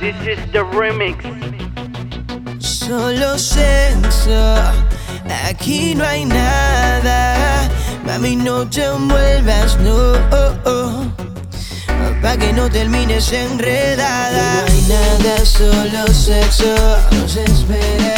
This is the remix. Solo sexo, aquí no hay nada. Mami, no te envuelvas, no. Pa' que no termines enredada. No hay nada, solo sexo. Nos espera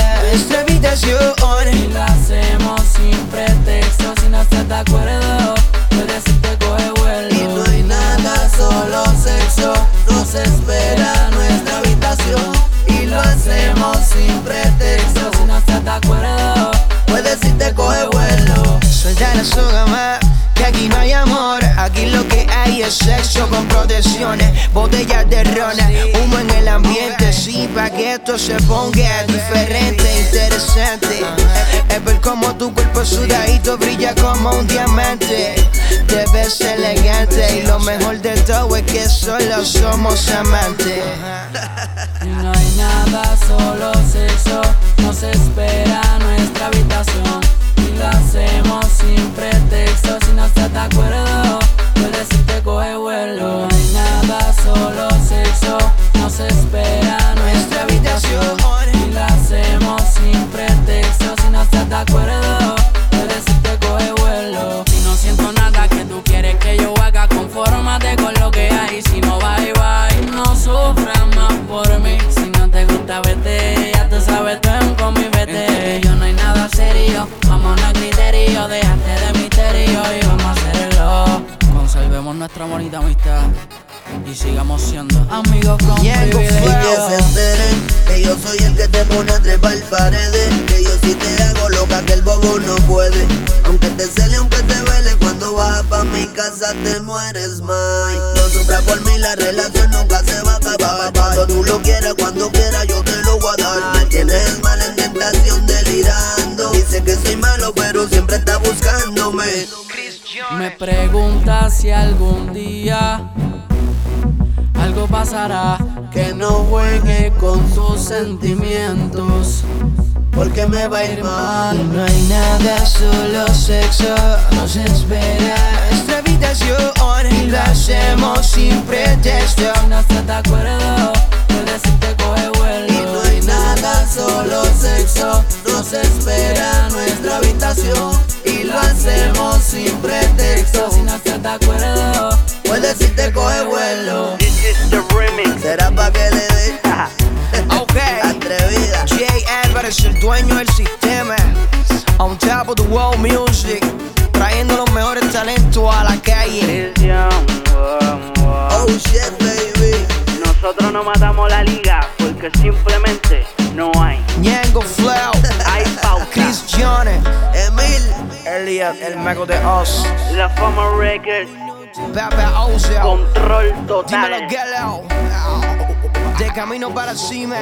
Que aquí no hay amor. Aquí lo que hay es sexo con protecciones, botellas de rona, humo en el ambiente. Sí, pa' que esto se ponga diferente, interesante. Es ver como tu cuerpo sudadito brilla como un diamante. Te ves elegante y lo mejor de todo es que solo somos amantes. No hay nada, solo sexo. Y sigamos siendo amigos con Ñengo Y que se enteren que yo soy el que te pone a trepar paredes. Que yo sí te hago loca que el bobo no puede. Aunque te cele, aunque te vele, cuando vas pa' mi casa te mueres más. No sufras por mí, la relación nunca se va a acabar. Cuando tú lo quieras, cuando quieras, yo te lo voy a dar. Me tienes mal en tentación delirando. Dice que soy malo, pero siempre está buscándome. Me pregunta si algún día algo pasará. Que no juegue con sus sentimientos. porque me va a ir mal. No hay nada, solo sexo. Nos espera nuestra habitación. Y lo hacemos sin pretexto. Acuerdo, Puedes irte coge vuelo. This is the remix. Será pa' que le dé Ok. atrevida. Jay Álvarez, el dueño del sistema. On top of the world music. Trayendo los mejores talentos a la calle. Oh shit, baby. Nosotros no matamos la liga porque simplemente no hay. Ñengo Flow. Hay pauta. Chris Jones. Emil. Elliot, el mago de Oz. La Fama Records. Control Dímelo, total. Gelo. De camino para cima.